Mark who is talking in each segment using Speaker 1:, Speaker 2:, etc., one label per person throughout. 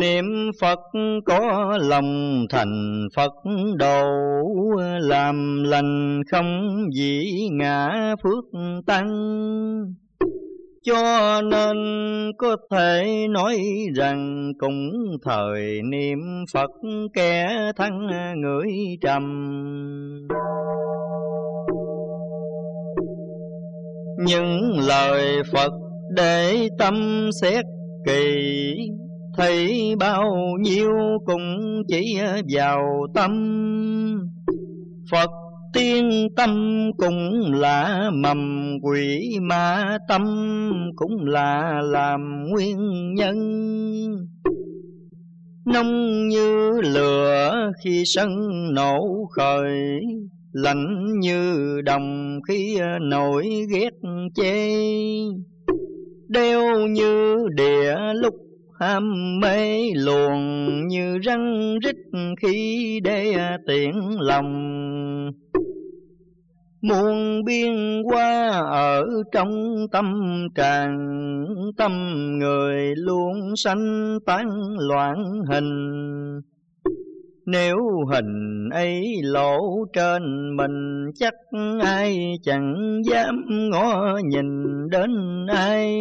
Speaker 1: Niệm Phật có lòng thành Phật, độ Làm lành không dĩ ngã phước tăng. Cho nên có thể nói rằng Cũng thời niệm Phật kẻ thắng người trầm. Những lời Phật để tâm xét kỳ thấy bao nhiêu cũng chỉ vào tâm. Phật tiên tâm cũng là mầm quỷ ma tâm, cũng là làm nguyên nhân. Nông như lửa khi sân nổ khởi, lạnh như đồng khi nổi ghét chê. Đeo như địa lúc ham mê luồn như răng rít khi để tiện lòng. Muôn biên qua ở trong tâm tràn tâm người luôn sanh tán loạn hình. Nếu hình ấy lộ trên mình, chắc ai chẳng dám ngó nhìn đến ai.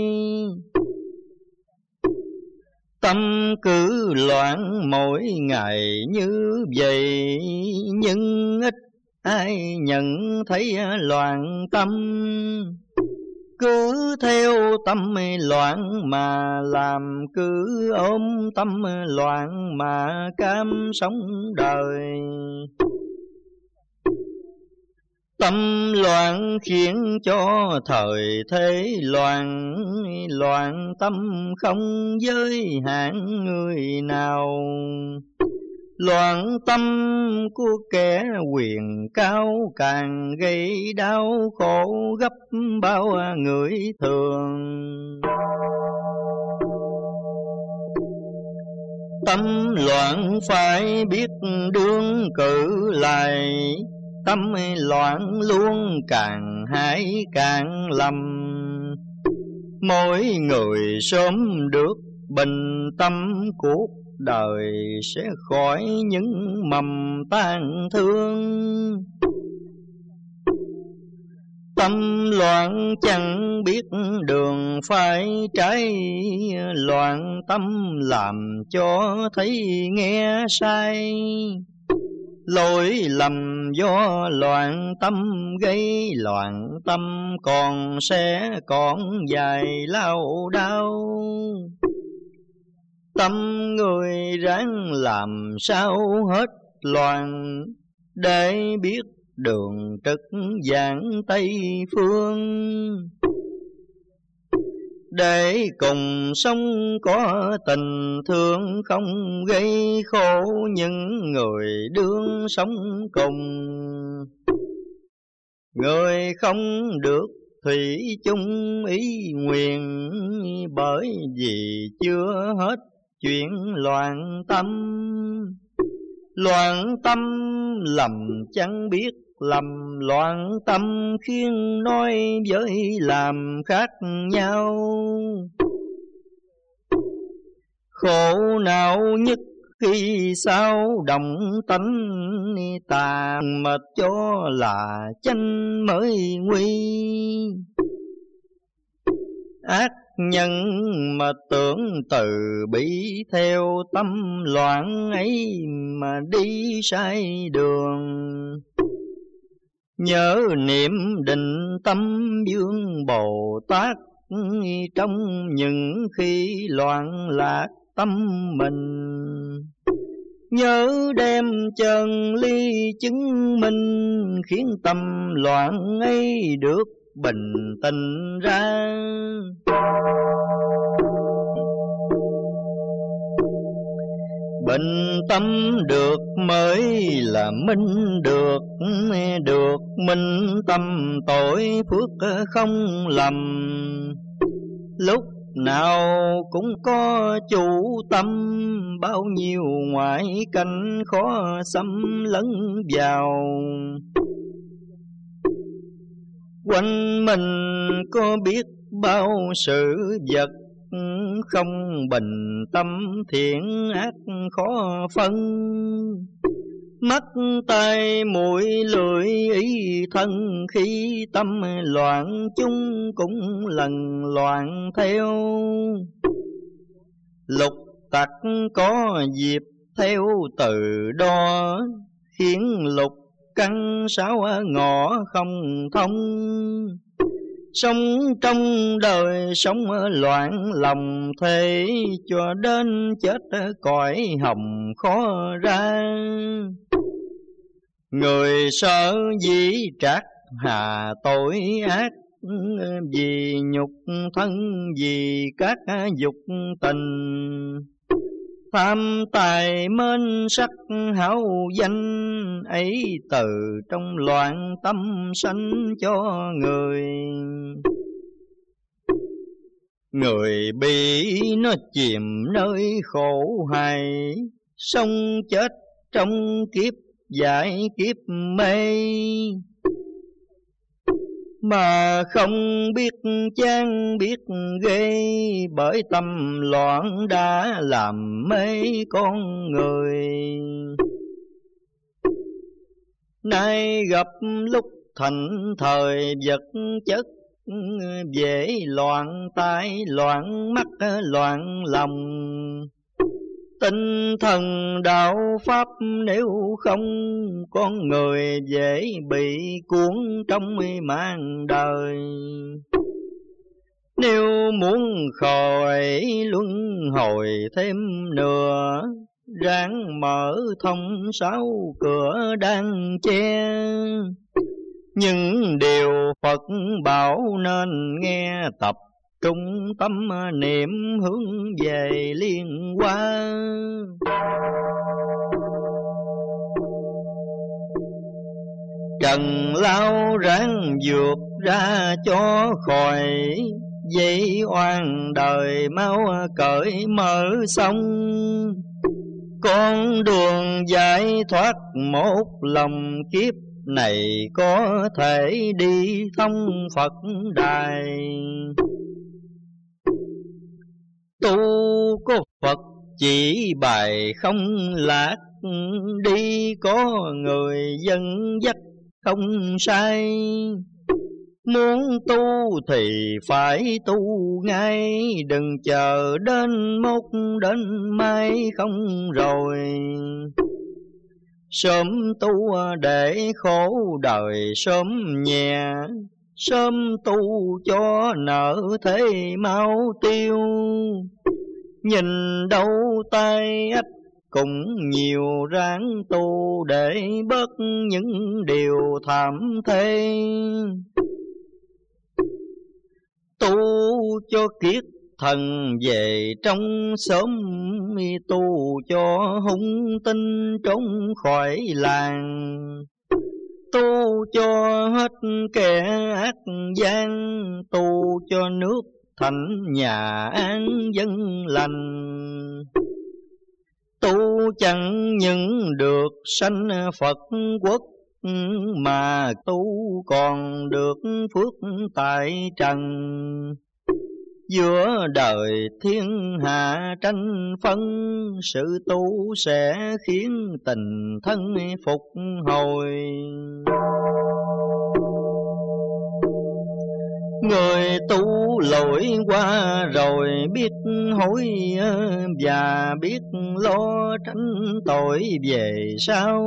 Speaker 1: Tâm cứ loạn mỗi ngày như vậy. Nhưng ít ai nhận thấy loạn tâm, Cứ theo tâm loạn mà làm, Cứ ôm tâm loạn mà cam sống đời. Tâm loạn khiến cho thời thế loạn, loạn tâm không giới hạn người nào. Loạn tâm của kẻ quyền cao càng gây đau khổ gấp bao người thường. Tâm loạn phải biết đương cử lại tâm loạn luôn càng hãi càng lầm. Mỗi người sớm được bình tâm, cuộc đời sẽ khỏi những mầm tan thương. Tâm loạn chẳng biết đường phải trái, loạn tâm làm cho thấy nghe sai. Lỗi lầm do loạn tâm gây loạn tâm, còn sẽ còn dài lao đau. Tâm người ráng làm sao hết loạn, để biết đường trực giảng Tây Phương để cùng sống có tình thương không gây khổ, những người đương sống cùng. Người không được thủy chung ý nguyện, bởi vì chưa hết chuyện loạn tâm. Loạn tâm lầm chẳng biết lầm loạn tâm khiến nói với làm khác nhau. Khổ não nhất khi sao đồng tánh, tàn mệt cho là chanh mới nguy. Ác nhân mà tưởng từ bị theo tâm loạn ấy mà đi sai đường. Nhớ niệm định tâm dương Bồ Tát Trong những khi loạn lạc tâm mình. Nhớ đem chân ly chứng minh Khiến tâm loạn ấy được bình tình ra. Bình tâm được mới là minh được Được minh tâm tội phước không lầm. Lúc nào cũng có chủ tâm, Bao nhiêu ngoại cảnh khó xâm lấn vào. Quanh mình có biết bao sự vật không bình tâm thiện ác khó phân. Mắt tay mũi, lưỡi, ý, thân khi tâm loạn chúng cũng lần loạn theo. Lục tặc có dịp theo từ đo, khiến lục căn sáu ngõ không thông. Sống trong đời sống loạn lòng, thế Cho đến chết cõi hồng khó ra. Người sợ dĩ trác hà tội ác, Vì nhục thân, vì các dục tình. Tham tài mến sắc hảo danh, ấy từ trong loạn tâm sanh cho người. Người bị nó chìm nơi khổ hài Sống chết trong kiếp giải kiếp mê mà không biết chán biết ghê, bởi tâm loạn đã làm mấy con người. Nay gặp lúc thành thời vật chất, dễ loạn tai, loạn mắt, loạn lòng tinh thần đạo pháp nếu không con người dễ bị cuốn trong mang đời. Nếu muốn khỏi luân hồi thêm nữa, ráng mở thông sáu cửa đang che. Những điều Phật bảo nên nghe tập trung tâm à, niệm hướng về liên quan Trần lao ráng vượt ra cho khỏi Dây oan đời, mau à, cởi mở xong. Con đường giải thoát một lòng kiếp này có thể đi thông Phật đài tu có Phật chỉ bài không lạc. Đi có người dân dắt không sai. Muốn tu thì phải tu ngay. Đừng chờ đến mốt đến mai không rồi. Sớm tu để khổ đời sớm nhẹ. Sớm tu cho nợ thế mau tiêu, Nhìn đâu tay ách cũng nhiều ráng tu Để bớt những điều thảm thế Tu cho kiết thần về trong sớm tu cho hung tinh trốn khỏi làng tu cho hết kẻ ác gian, tu cho nước thành nhà an dân lành. Tu chẳng những được sanh Phật quốc, mà tu còn được phước tại trần giữa đời thiên hạ tranh phân, sự tu sẽ khiến tình thân phục hồi. Người tu lỗi qua rồi biết hối và biết lo tránh tội về sau.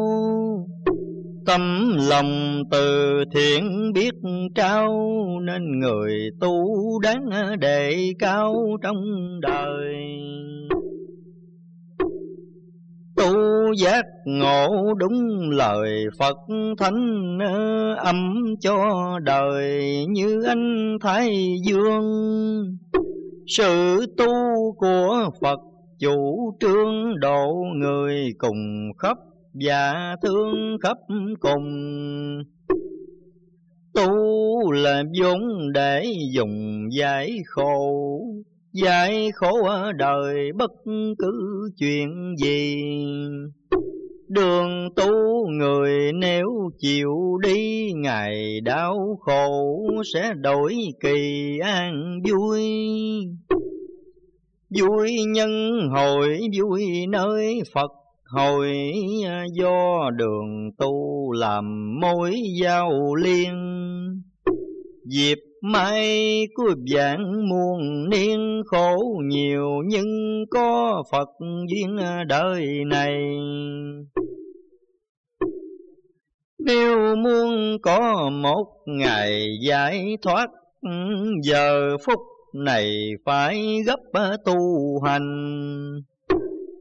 Speaker 1: Tâm lòng từ thiện biết trao, Nên người tu đáng đề cao trong đời. Tu giác ngộ đúng lời Phật Thánh Âm cho đời như anh Thái Dương. Sự tu của Phật chủ trương độ người cùng khắp và thương khắp cùng. Tu là vốn để dùng giải khổ giải khổ ở đời bất cứ chuyện gì. Đường tu người nếu chịu đi, ngày đau khổ sẽ đổi kỳ an vui. Vui nhân hội vui nơi Phật hồi à, do đường tu làm mối giao liên. Dịp mai của vạn muôn niên khổ nhiều Nhưng có Phật duyên đời này. Nếu muốn có một ngày giải thoát, Giờ phút này phải gấp tu hành.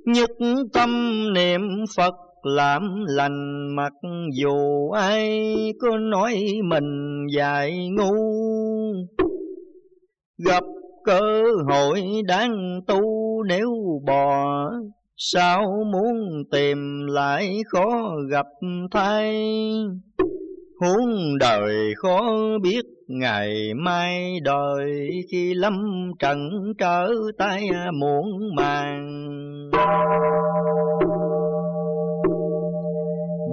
Speaker 1: Nhất tâm niệm Phật làm lành, mặc dù ai có nói mình dài ngu. Gặp cơ hội đáng tu, nếu bò sao muốn tìm lại khó gặp thay? Huống đời khó biết, ngày mai đời khi lâm trần trở tay muộn màng.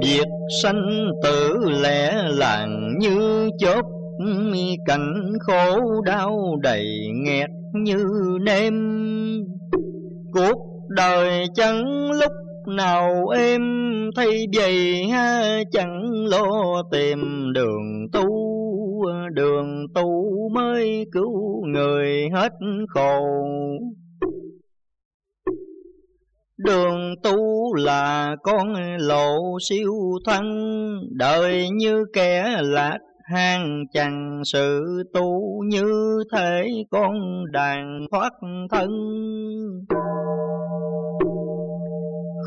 Speaker 1: Việc sanh tử lẽ làng như chớp Cảnh khổ đau đầy nghẹt như nêm. Cuộc đời chẳng lúc nào em Thay vậy ha chẳng lo tìm đường tu. Đường tu mới cứu người hết khổ. Đường tu là con lộ siêu thân, Đời như kẻ lạc hang chẳng sự tu như thể con đàn thoát thân.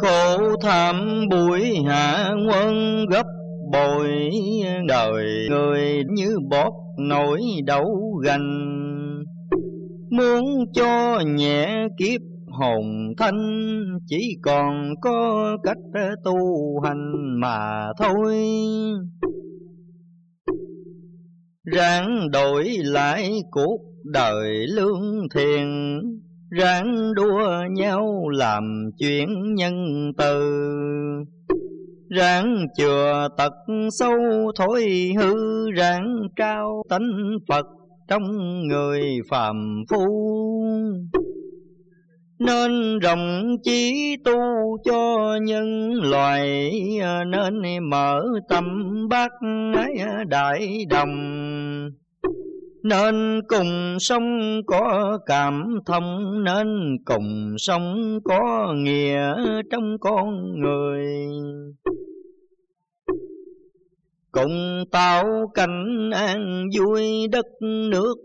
Speaker 1: Khổ thảm bụi hạ quân gấp bồi đời người như bóp nổi đấu gành muốn cho nhẹ kiếp hồn thanh chỉ còn có cách tu hành mà thôi. Ráng đổi lại cuộc đời lương thiền ráng đua nhau làm chuyện nhân từ. Ráng chừa tật sâu thối hư, ráng trao tánh phật trong người phàm phu nên rộng chí tu cho nhân loại à, Nên mở tâm bác à, đại đồng. Nên cùng sống có cảm thông, Nên cùng sống có nghĩa trong con người. Cùng tạo cảnh an vui đất nước,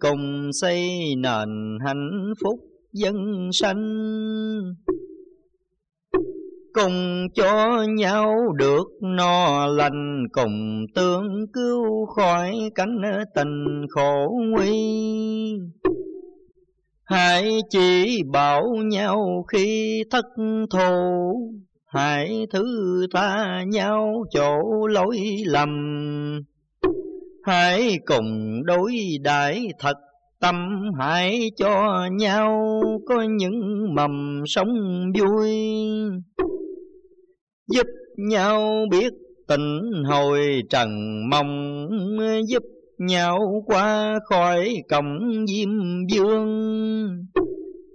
Speaker 1: Cùng xây nền hạnh phúc dân sanh. Cùng cho nhau được no lành, cùng tương cứu khỏi cánh tình khổ nguy. Hãy chỉ bảo nhau khi thất thù, hãy thứ tha nhau chỗ lỗi lầm. Hãy cùng đối đãi thật Tâm hãy cho nhau, có những mầm sống vui. Giúp nhau biết tình hồi trần mong, Giúp nhau qua khỏi cổng diêm dương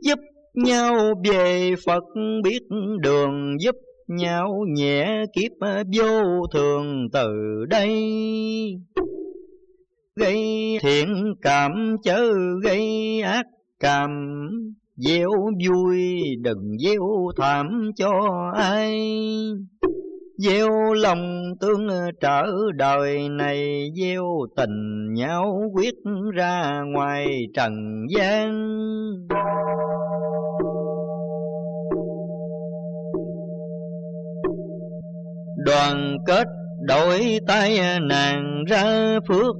Speaker 1: Giúp nhau về Phật biết đường, Giúp nhau nhẹ kiếp vô thường từ đây gây thiện cảm chớ gây ác cảm. Gieo vui đừng gieo thảm cho ai. Gieo lòng tương trở đời này, gieo tình nhau quyết ra ngoài trần gian. Đoàn kết đổi tay nàng ra phước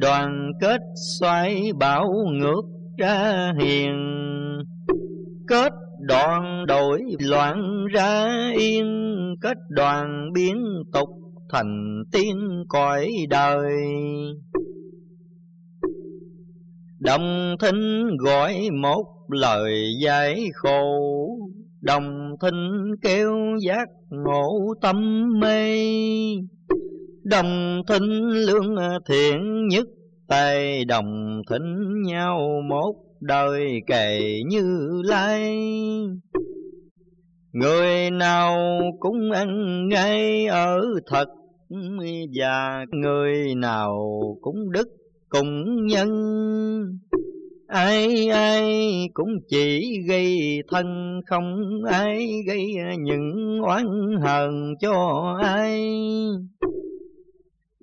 Speaker 1: đoàn kết xoay bảo ngược ra hiền. Kết đoạn đổi loạn ra yên. Kết đoàn biến tục thành tiên cõi đời. Đồng thính gọi một lời giải khổ. Đồng thính kêu giác ngộ tâm mê. Đồng thính lương thiện nhất, tay đồng thính nhau một đời kề như lai. Người nào cũng ăn ngay ở thật, Và người nào cũng đức cùng nhân. Ai ai cũng chỉ gây thân, Không ai gây những oán hờn cho ai.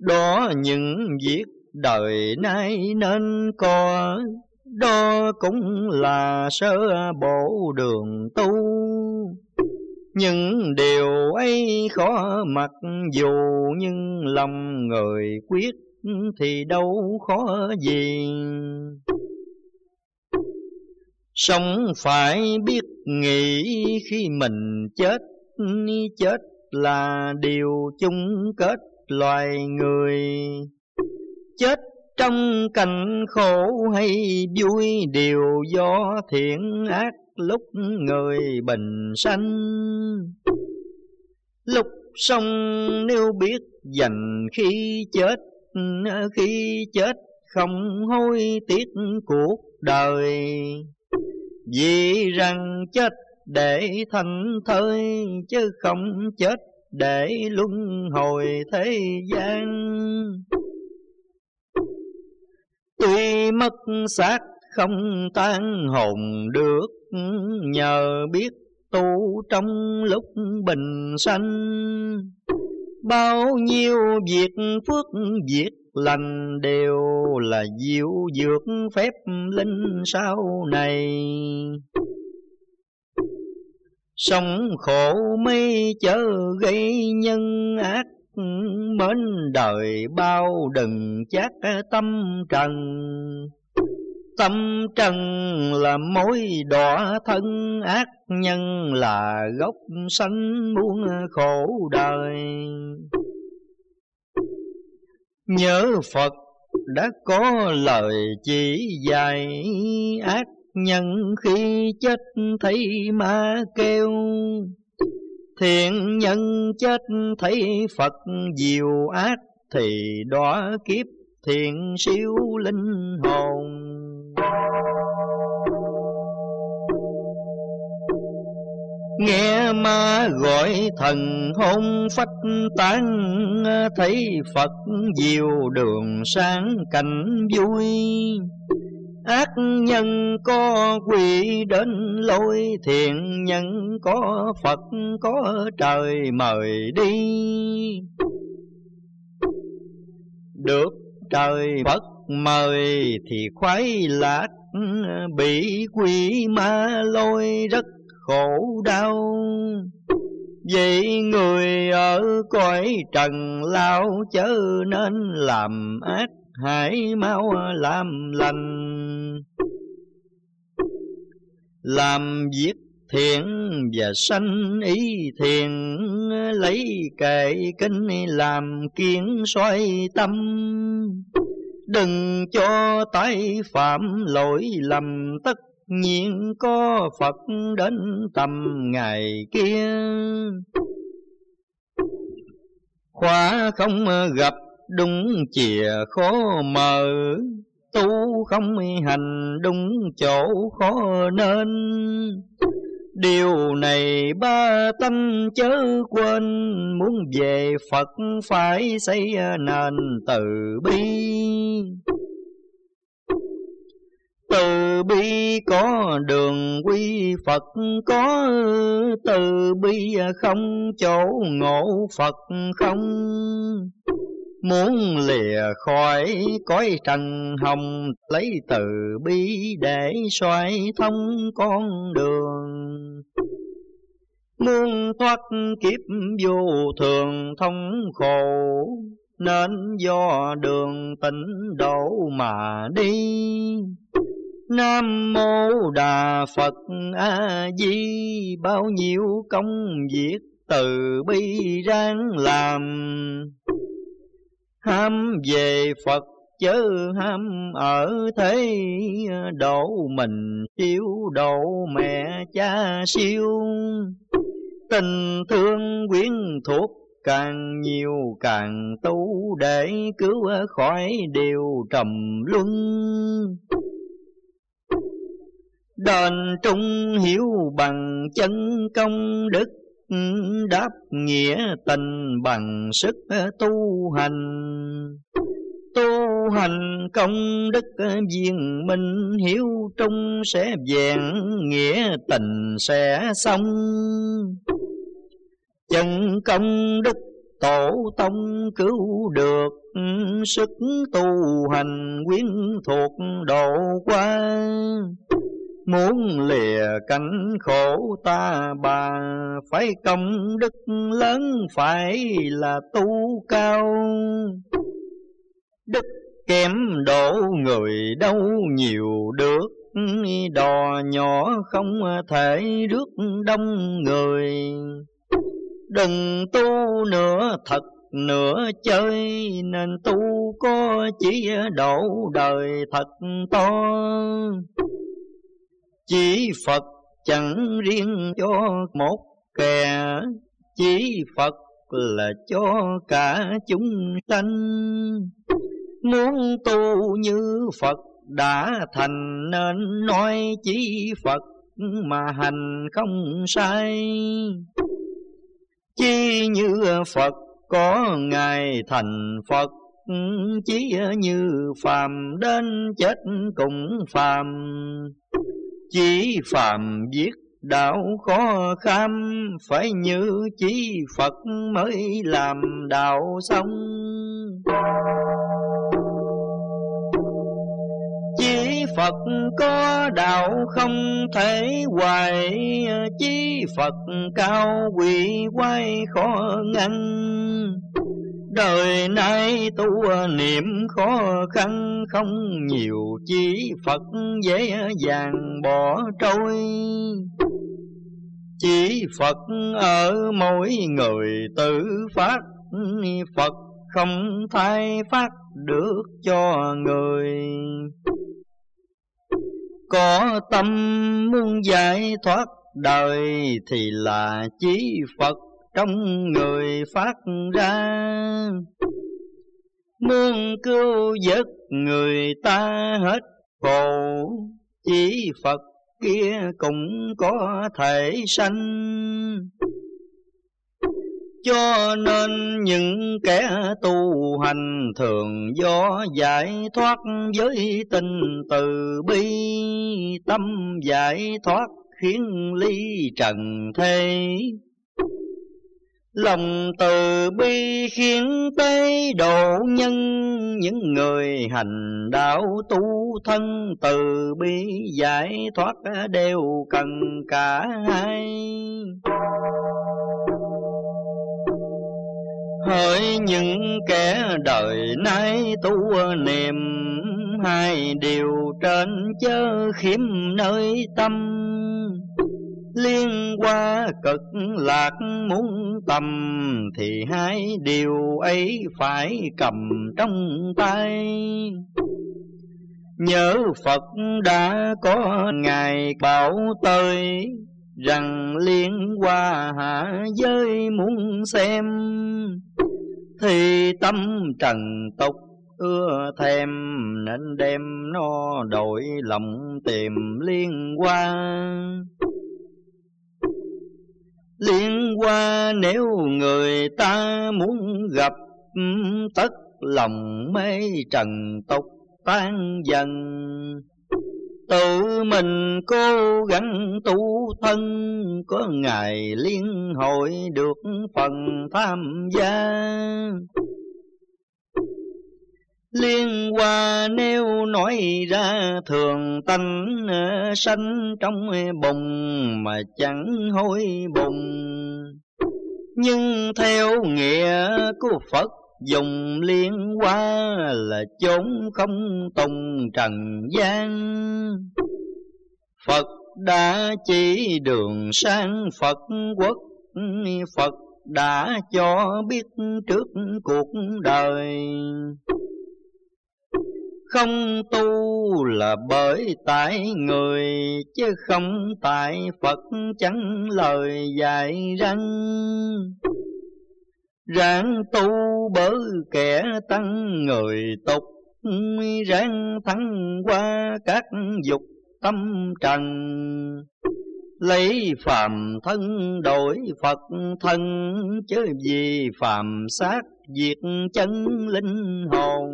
Speaker 1: Đó những việc đời nay nên có. Đó cũng là sơ bộ đường tu. Những điều ấy khó mặc dù, nhưng lòng người quyết thì đâu khó gì. Sống phải biết nghĩ khi mình chết Chết là điều chung kết loài người. Chết trong cảnh khổ hay vui Đều do thiện ác lúc người bình sanh. Lúc sống nếu biết dành khi chết Khi chết không hối tiếc cuộc đời. Vì rằng chết để thành thơi Chứ không chết để luân hồi thế gian. Tuy mất xác không tan hồn được, Nhờ biết tu trong lúc bình sanh. Bao nhiêu việc phước việc lành đều là diệu dược phép linh sau này. Sống khổ mấy chớ gây nhân ác, Mến đời bao đừng chát tâm trần. Tâm trần là mối đọa thân ác, nhân là gốc sanh muôn khổ đời. Nhớ Phật đã có lời chỉ dạy ác nhân khi chết thấy ma kêu, Thiện nhân chết thấy Phật diệu ác, thì đó kiếp thiện siêu linh hồn. Nghe ma gọi thần hôn phách tán, Thấy Phật diệu đường sáng cảnh vui. Ác nhân có quỷ đến lôi Thiện nhân có Phật, có trời mời đi. Được trời bất mời thì khoái lạc, Bị quỷ ma lôi rất khổ đau. Vậy người ở cõi trần lao chớ nên làm ác hãy mau làm lành Làm việc thiện và sanh ý thiện, Lấy kệ kinh làm kiến xoay tâm Đừng cho tay phạm lỗi lầm, tất nhiên có Phật đến tầm ngày kia. Khóa không gặp đúng chìa khó mở, tu không hành đúng chỗ khó nên. Điều này ba tánh chớ quên, muốn về Phật phải xây nền từ bi. Từ bi có đường quy Phật có từ bi không chỗ ngộ Phật không Muốn lìa khỏi cõi trần hồng, Lấy từ bi để xoay thông con đường. Muốn thoát kiếp vô thường thông khổ, Nên do đường tịnh độ mà đi. Nam mô Đà Phật A Di bao nhiêu công việc từ bi ráng làm ham về Phật, chớ ham ở thế độ mình siêu độ mẹ cha siêu. Tình thương quyến thuộc càng nhiều càng tu để cứu khỏi điều trầm luân. Đền trung hiếu bằng chân công đức Đáp nghĩa tình bằng sức tu hành. Tu hành công đức viên minh hiếu trung sẽ vẹn Nghĩa tình sẽ xong. Chân công đức tổ tông cứu được Sức tu hành quyến thuộc độ qua. Muốn lìa cảnh khổ ta, bà Phải công đức lớn phải là tu cao. Đức kém độ người đâu nhiều được, Đò nhỏ không thể rước đông người. Đừng tu nữa, thật nửa chơi, Nên tu có chỉ độ đời thật to. Chỉ Phật chẳng riêng cho một kẻ. Chỉ Phật là cho cả chúng sanh. Muốn tu như Phật đã thành Nên, nói chỉ Phật mà hành không sai. Chi như Phật có Ngài thành Phật Chí như phàm đến chết cũng phàm chí phàm viết, đạo khó kham, Phải như chí Phật mới làm đạo xong. Chí Phật có đạo không thể hoài, Chí Phật cao quỷ quay khó ngăn. Đời nay tu ờ, niệm khó khăn, không nhiều Chí Phật dễ dàng bỏ trôi. Chỉ Phật ở mỗi người tự phát, Phật không thay phát được cho người. Có tâm muốn giải thoát đời thì là chí Phật trong người phát ra. Muốn cứu giấc người ta hết khổ, Chỉ Phật kia cũng có thể sanh. Cho nên những kẻ tu hành thường do giải thoát với tình từ bi, Tâm giải thoát khiến ly trần thế. Lòng từ bi khiến tế độ nhân, Những người hành đạo tu thân từ bi giải thoát đều cần cả hai. Hỡi những kẻ đời nay tu niệm Hai điều trên chớ khiếm nơi tâm. Liên qua cực lạc muốn tầm Thì hai điều ấy phải cầm trong tay. Nhớ Phật đã có Ngài bảo tôi rằng liên qua hạ giới muốn xem. Thì tâm trần tục ưa thèm nên đem nó đổi lòng tìm liên qua liên qua nếu người ta muốn gặp tất lòng mê trần tục tan dần. Tự mình cố gắng tu thân, Có ngày liên hội được phần tham gia. Liên hoa nếu nói ra thường tanh ờ, sanh trong bụng mà chẳng hối bụng. Nhưng theo nghĩa của Phật, dùng liên hoa là chốn không tùng trần gian. Phật đã chỉ đường sang Phật quốc, Phật đã cho biết trước cuộc đời. Không tu là bởi tại người, Chứ không tại Phật chẳng lời dạy răng Ráng tu bởi kẻ tăng người tục, Ráng thắng qua các dục tâm trần. Lấy phàm thân đổi Phật thân, chứ vì phàm xác diệt chân linh hồn.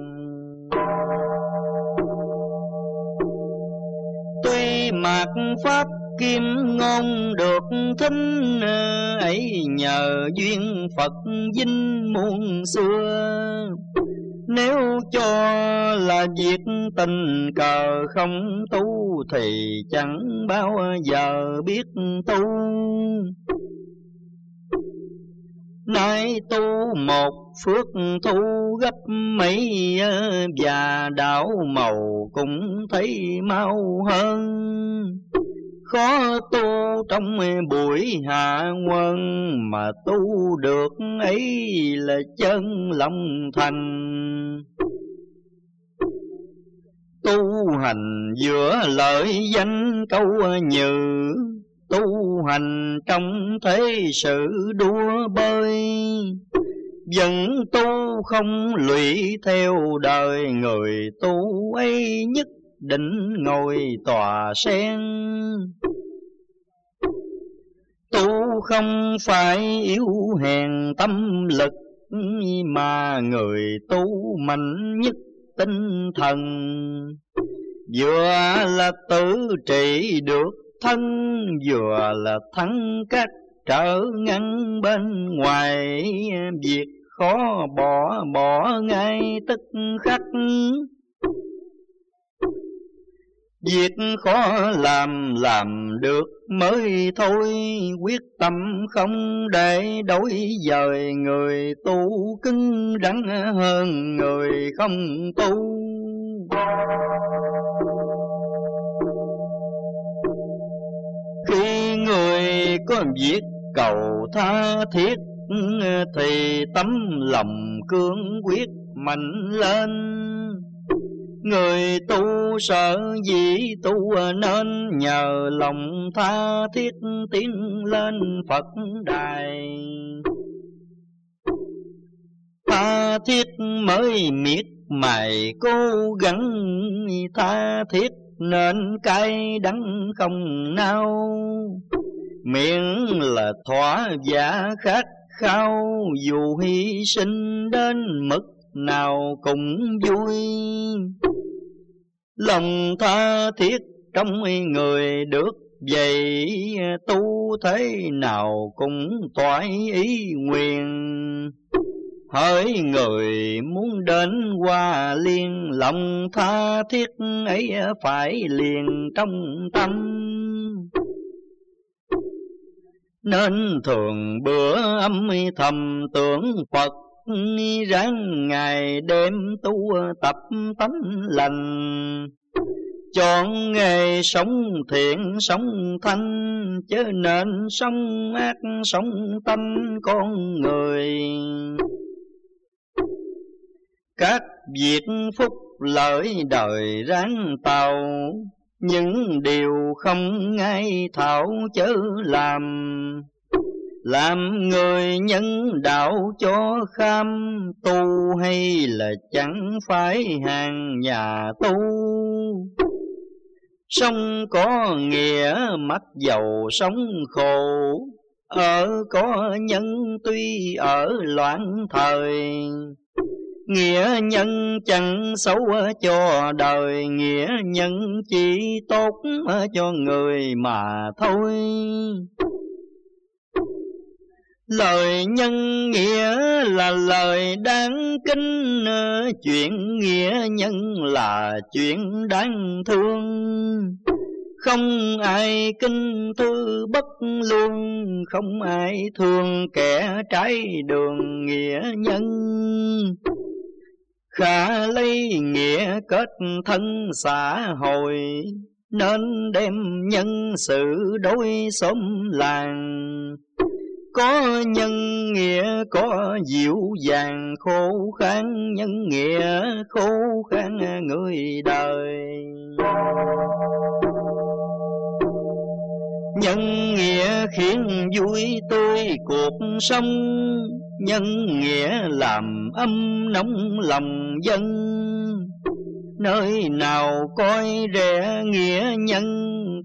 Speaker 1: Tuy mạt pháp kim ngôn được thính, ấy nhờ duyên Phật vinh muôn xưa. Nếu cho là việc tình cờ không tu Thì chẳng bao giờ biết tu. Nay tu một phước thu gấp mấy ờ, Và đảo màu cũng thấy mau hơn. Khó tu trong buổi hạ quân Mà tu được ấy là chân lòng thành. Tu hành giữa lợi danh câu nhừ Tu hành trong thế sự đua bơi. Vẫn tu không lụy theo đời Người tu ấy, nhất định ngồi tòa sen. Tu không phải yếu hèn tâm lực, mà người tu mạnh nhất tinh thần. Vừa là tự trị được thân vừa là thắng các trở ngăn bên ngoài. Việc khó bỏ bỏ ngay tức khắc. Việc khó làm làm được mới thôi. Quyết tâm không để đổi dời Người tu cứng rắn hơn người không tu. Khi người có việc cầu tha thiết, Thì tấm lòng cương quyết mạnh lên Người tu sợ gì tu nên nhờ lòng tha thiết tiến lên Phật đài. Tha thiết mới miệt mài cố gắng tha thiết nên cay đắng không nao. Miệng là thỏa giả khát khao, dù hy sinh đến mức nào cũng vui lòng tha thiết trong người được vậy, tu thế nào cũng toại ý nguyện hỡi người muốn đến qua liên, lòng tha thiết ấy phải liền trong tâm. Nên thường bữa âm thầm tưởng Phật, ráng ngày đêm tu tập tánh lành. Chọn nghề sống thiện, sống thanh, chớ nên sống ác, sống tâm con người các việc phúc lợi đời ráng tàu, những điều không ngay thảo chớ làm. Làm người nhân đạo cho kham tu hay là chẳng phải hàng nhà tu? Sống có nghĩa mắt dầu sống khổ, Ở có nhân tuy ở loạn thời. Nghĩa nhân chẳng xấu cho đời Nghĩa nhân chỉ tốt cho người mà thôi Lời nhân nghĩa là lời đáng kính, chuyện nghĩa nhân là chuyện đáng thương. Không ai kinh thư bất luôn, không ai thương kẻ trái đường nghĩa nhân. Khả lấy nghĩa kết thân xã hội, nên đem nhân sự đối xóm làng. Có nhân nghĩa có dịu dàng khô khan nhân nghĩa khô khan người đời. Nhân nghĩa khiến vui tươi cuộc sống nhân nghĩa làm âm nóng lòng dân. Nơi nào coi rẻ nghĩa nhân,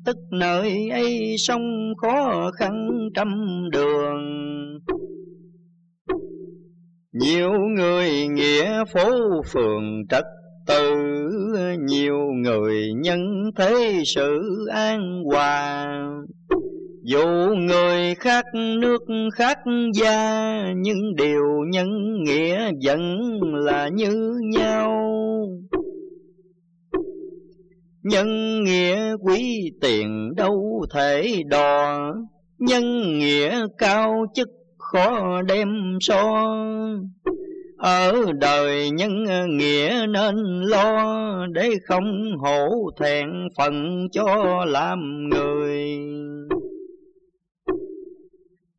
Speaker 1: Tức nơi ấy sông khó khăn trăm đường. Nhiều người nghĩa phố phường trật tự, Nhiều người nhân thế sự an hòa dù người khác, nước khác gia Nhưng điều nhân nghĩa vẫn là như nhau. Nhân nghĩa quý tiền đâu thể đo, Nhân nghĩa cao chức khó đem so. Ở đời nhân nghĩa nên lo Để không hổ thẹn phận cho làm người.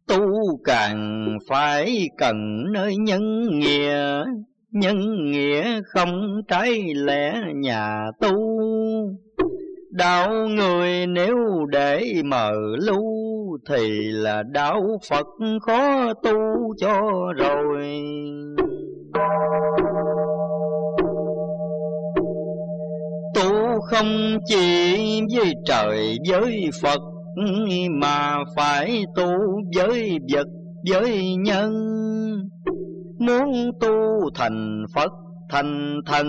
Speaker 1: Tu càng phải cần nơi nhân nghĩa Nhân nghĩa không trái lẽ nhà tu. Đạo người nếu để mờ lưu Thì là đạo Phật khó tu cho rồi. Tu không chỉ với trời với Phật mà phải tu với vật, với nhân. Muốn tu thành Phật, thành thần,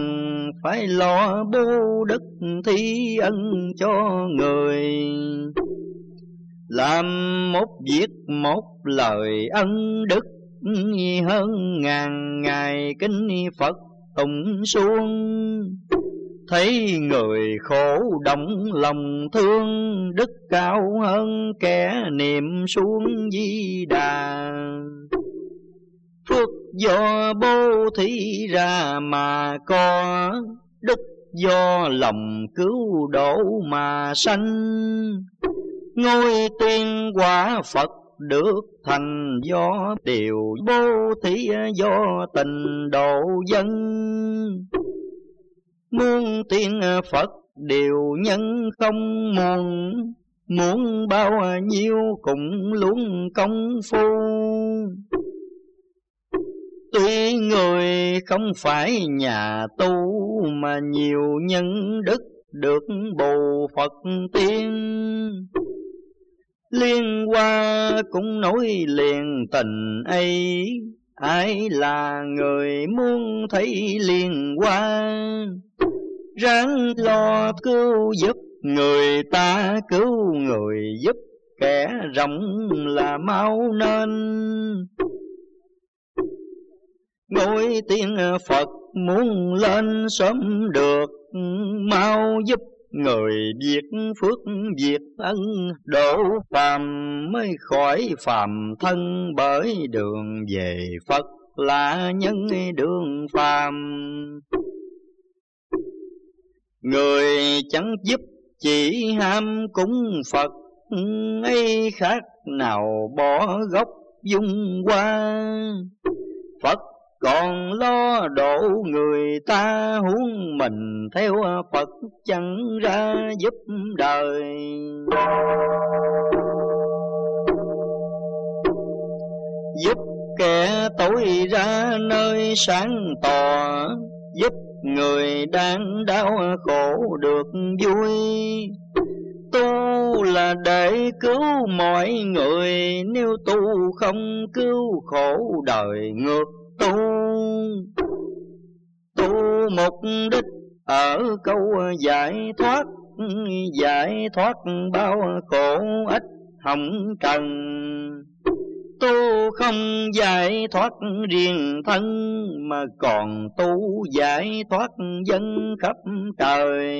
Speaker 1: Phải lo bố đức thi ân cho người. Làm một việc một lời ân đức, Hơn ngàn ngày kinh Phật tụng xuống Thấy người khổ động lòng thương, Đức cao hơn kẻ niệm xuống di đà. Phước do bố thí ra mà có, Đức do lòng cứu độ mà sanh. Ngôi tiên quả Phật được thành do điều bố thí do tình độ dân. Muôn tiên Phật đều nhân không muôn Muốn bao nhiêu cũng luôn công phu. Tuy người không phải nhà tu, Mà nhiều nhân đức được bù Phật tiên. Liên qua cũng nói liền tình ấy Ai là người muốn thấy liên quan? Ráng lo cứu giúp người ta, cứu người giúp kẻ rộng là mau nên. Ngôi tiên Phật muốn lên sớm được Mau giúp người diệt phước diệt ân, đổ phàm mới khỏi phàm thân. Bởi đường về Phật là nhân đường phàm. Người chẳng giúp, chỉ ham cúng Phật. Ấy khác nào bỏ gốc dung qua Phật còn lo độ người ta huống mình theo Phật chẳng ra giúp đời. Giúp kẻ tối ra nơi sáng tỏ, giúp người đang đau khổ được vui. Tu là để cứu mọi người, nếu tu không cứu khổ đời ngược tu. Tu mục đích ở câu giải thoát giải thoát bao khổ ích hồng trần tu không giải thoát riêng thân, mà còn tu giải thoát dân khắp trời.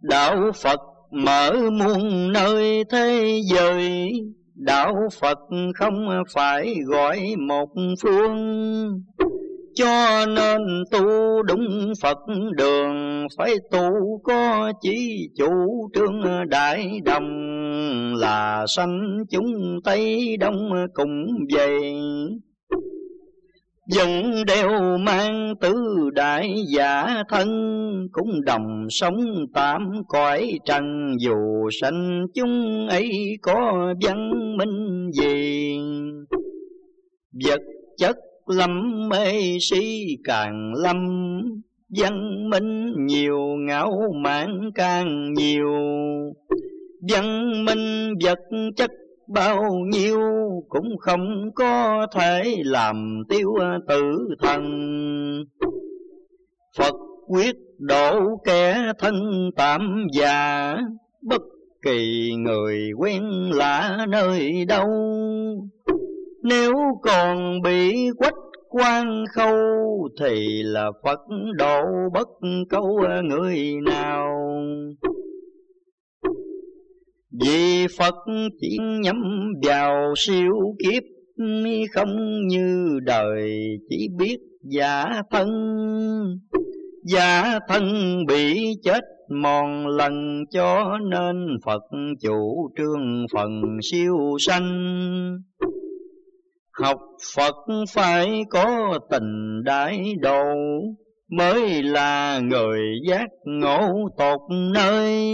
Speaker 1: Đạo phật mở muôn nơi thế giới đạo phật không phải gọi một phương. Cho nên tu đúng Phật đường, Phải tu có chí chủ trương đại đồng, Là sanh chúng Tây Đông cùng về. Dân đeo mang tứ đại giả thân, Cũng đồng sống tạm cõi trần. Dù sanh chúng ấy có văn minh gì Vật chất lâm mê si càng lâm, Văn minh nhiều ngạo mạn càng nhiều. Văn minh vật chất bao nhiêu Cũng không có thể làm tiêu tử thần. Phật quyết độ kẻ thân tạm già, Bất kỳ người quen lạ nơi đâu. Nếu còn bị quách quan khâu, Thì là Phật độ bất câu người nào. Vì Phật chỉ nhắm vào siêu kiếp, Không như đời chỉ biết giả thân Giả thân bị chết mòn lần, cho nên Phật chủ trương phần siêu sanh. Học Phật phải có tình đại đầu Mới là người giác ngộ tột nơi.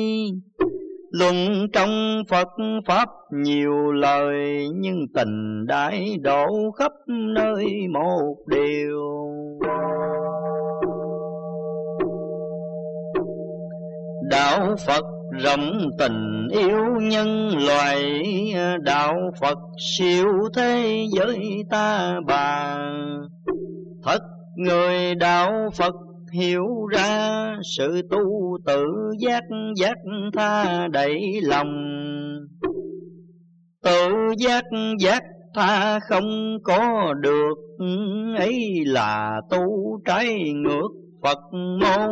Speaker 1: Luận trong Phật Pháp nhiều lời, Nhưng tình đại đổ khắp nơi một điều. Đạo Phật rộng tình yêu nhân loại Đạo Phật siêu thế giới ta bà Thật người đạo Phật hiểu ra Sự tu tự giác giác tha đầy lòng. Tự giác giác tha không có được, Ấy là tu trái ngược Phật môn.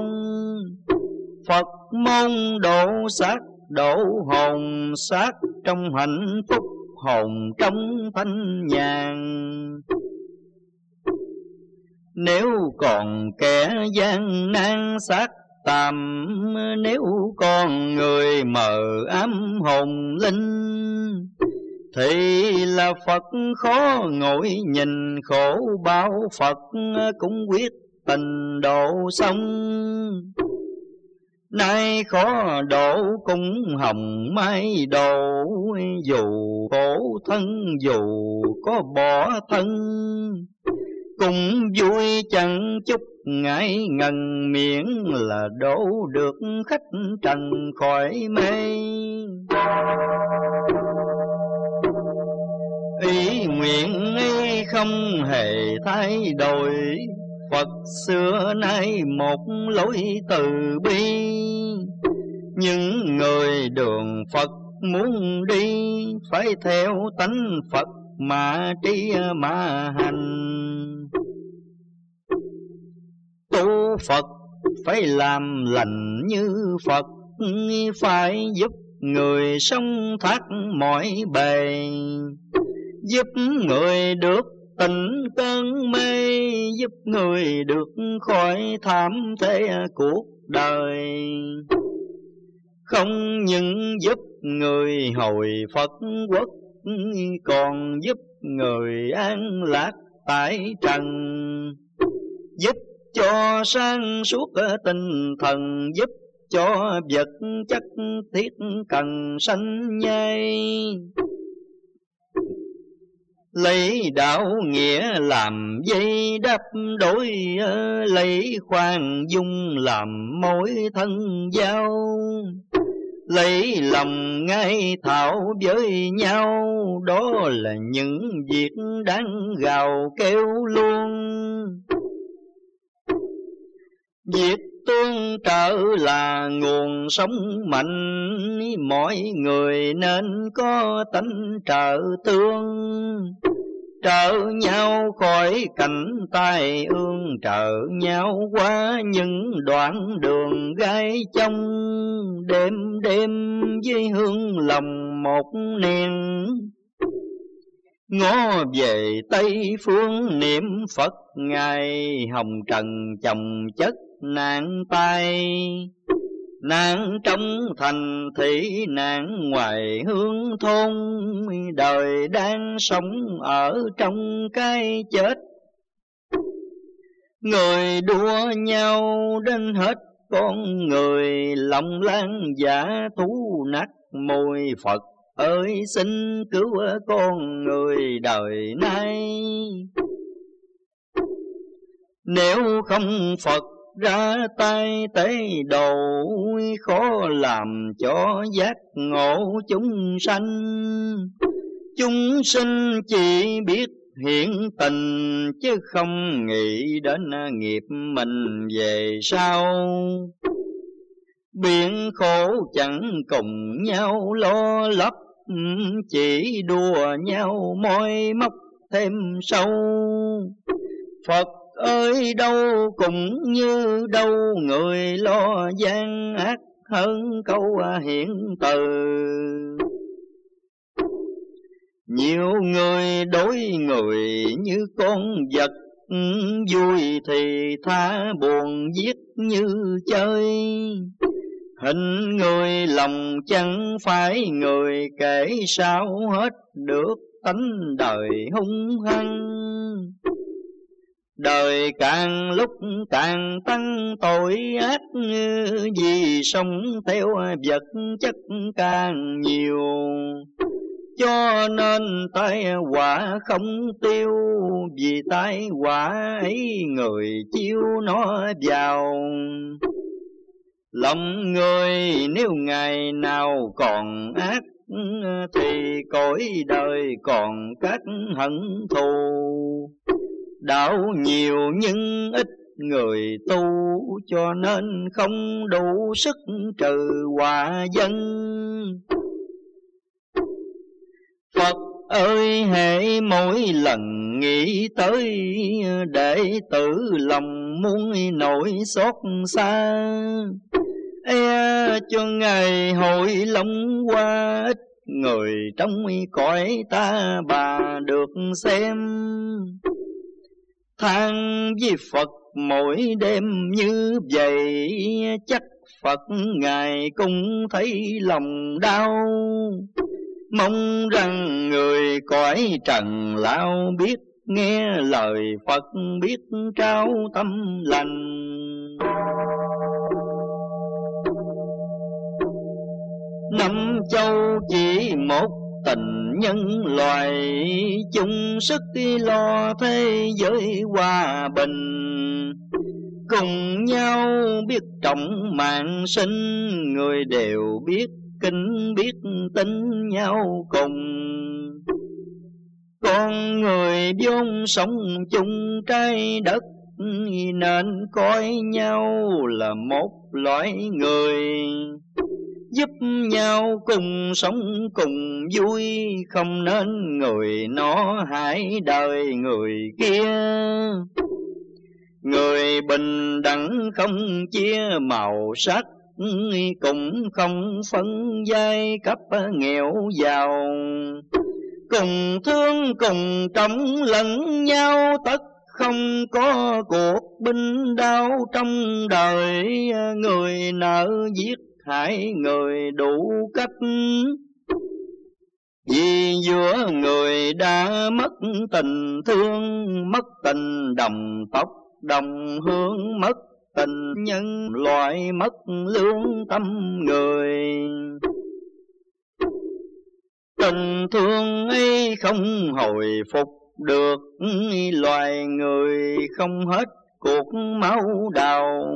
Speaker 1: Phật môn độ sát, độ hồn sát, trong hạnh phúc hồn trong thanh nhàn nếu còn kẻ gian nan sát tạm, nếu còn người mờ ám hồn linh, thì là Phật khó ngồi nhìn, khổ bao Phật cũng quyết tình độ xong Nay khó độ cũng hồng mai độ, Dù khổ thân dù có bỏ thân. Cũng vui chẳng chút ngại ngần, miễn Là đổ được khách trần khỏi mê. Ý nguyện ấy không hề thay đổi, Phật xưa nay một lối từ bi. Những người đường Phật muốn đi Phải theo tánh Phật mà trí ờ, mà hành. Tu Phật phải làm lành như Phật, Phải giúp người sống thoát mọi bề, Giúp người được Tình cơn mê, giúp người được khỏi thảm thế cuộc đời. Không những giúp người hồi Phật quốc còn giúp người an lạc tại trần. Giúp cho sang suốt tinh thần, Giúp cho vật chất thiết cần sanh nhai. Lấy đạo nghĩa làm dây đắp đối ờ, Lấy khoan dung làm mối thân giao. Lấy lòng ngay thảo với nhau. Đó là những việc đáng gào kêu luôn. Việc tương trợ là nguồn sống mạnh. Mỗi người nên có tánh trợ tương. Trợ nhau khỏi cảnh tai ương Trợ nhau qua những đoạn đường gai trong. Đêm đêm với hương lòng một niềm Ngó về Tây phương, niệm Phật Ngài, Hồng Trần chồng chất nạn tai. Nạn trong thành thị nạn ngoài hương thôn, Đời đang sống ở trong cái chết. Người đua nhau đến hết, con người Lòng lan giả thú nát. Môi Phật ơi, xin cứu con người đời nay. Nếu không Phật ra tay tế đầu khó làm cho giác ngộ chúng sanh. Chúng sinh chỉ biết hiện tình, chứ không nghĩ đến nghiệp mình về sau. Biển khổ chẳng cùng nhau lo lấp, chỉ đùa nhau môi móc thêm sâu. Phật ơi, đâu cũng như đâu người lo gian ác hơn câu à, hiện từ. Nhiều người đối người như con vật, vui thì tha, buồn giết như chơi. Hình người lòng chẳng phải người kể sao hết được tánh đời hung hăng. Đời càng lúc càng tăng, tội ác Vì sống theo vật chất càng nhiều. Cho nên tai họa không tiêu, Vì tai họa ấy người chiêu nó vào. Lòng người nếu ngày nào còn ác, Thì cõi đời còn các hận thù. Đạo nhiều nhưng ít người tu, Cho nên không đủ sức trừ hòa dân. Phật ơi hãy mỗi lần nghĩ tới Để tử lòng muốn nổi xót xa. E cho ngày hội lòng qua ít Người trong cõi ta bà được xem than với Phật mỗi đêm như vậy, chắc Phật ngài cũng thấy lòng đau. Mong rằng người cõi trần lao biết nghe lời Phật, biết trao tâm lành. Năm châu chỉ một tình nhân loài, chung sức lo thế giới hòa bình. Cùng nhau biết trọng mạng sinh, người đều biết kính biết tính nhau cùng. Con người vốn sống chung trái đất, nên coi nhau là một loại người giúp nhau cùng sống cùng vui. Không nên người nó hại đời người kia. Người bình đẳng không chia màu sắc, cũng không phân giai cấp nghèo giàu. Cùng thương cùng trọng lẫn nhau, tất không có cuộc binh đau trong đời. Người nợ giết Hãy người đủ cách. Vì giữa người đã mất tình thương mất tình đồng tộc, đồng hương mất tình nhân loại mất lương tâm người. Tình thương ấy không hồi phục được loài người không hết cuộc máu đào.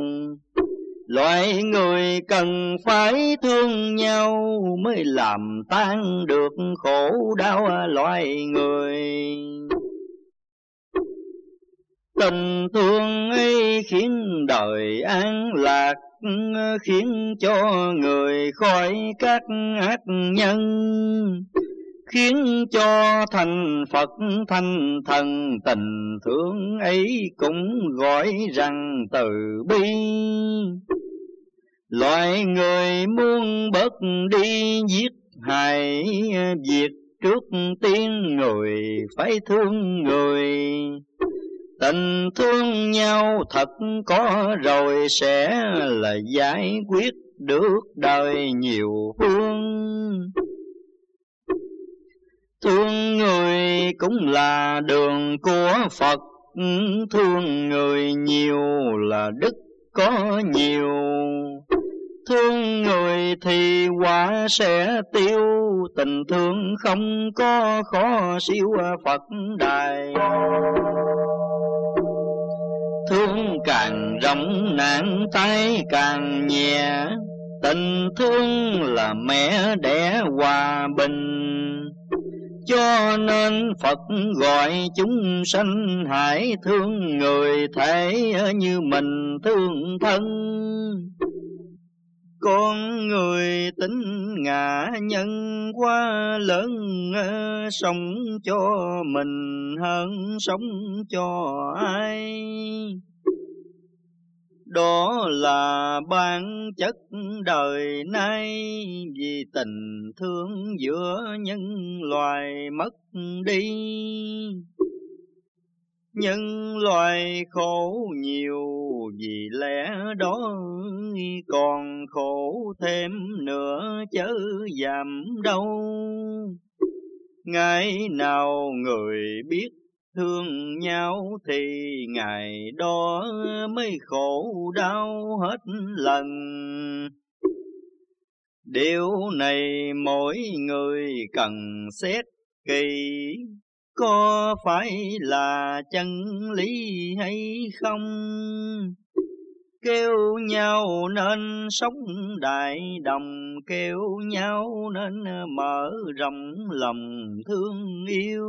Speaker 1: Loại người cần phải thương nhau mới làm tan được khổ đau loài người. Tình thương ấy khiến đời an lạc, khiến cho người khỏi các ác nhân, khiến cho thành Phật thành thần tình thương ấy cũng gọi rằng từ bi. loại người muốn bớt đi giết hại, Việc trước tiên người phải thương người Tình thương nhau thật có rồi sẽ là giải quyết được đời nhiều phương Thương người cũng là đường của Phật. Thương người nhiều là đức có nhiều. Thương người thì quả sẽ tiêu, Tình thương không có khó siêu Phật đài. thương càng rộng nạn tay càng nhẹ tình thương là mẹ đẻ hòa bình cho nên Phật gọi chúng sanh hãy thương người thể như mình thương thân. Con người tính ngã nhân quá lớn, sống cho mình hơn sống cho ai? Đó là bản chất đời nay. Vì tình thương giữa nhân loài mất đi, nhân loài khổ nhiều. Vì lẽ đó còn khổ thêm nữa, chớ giảm đâu ngày nào người biết thương nhau thì ngày đó mới khổ đau hết lần. Điều này mỗi người cần xét kỳ có phải là chân lý hay không? Kêu nhau nên sống đại đồng, kêu nhau nên mở rộng lòng thương yêu.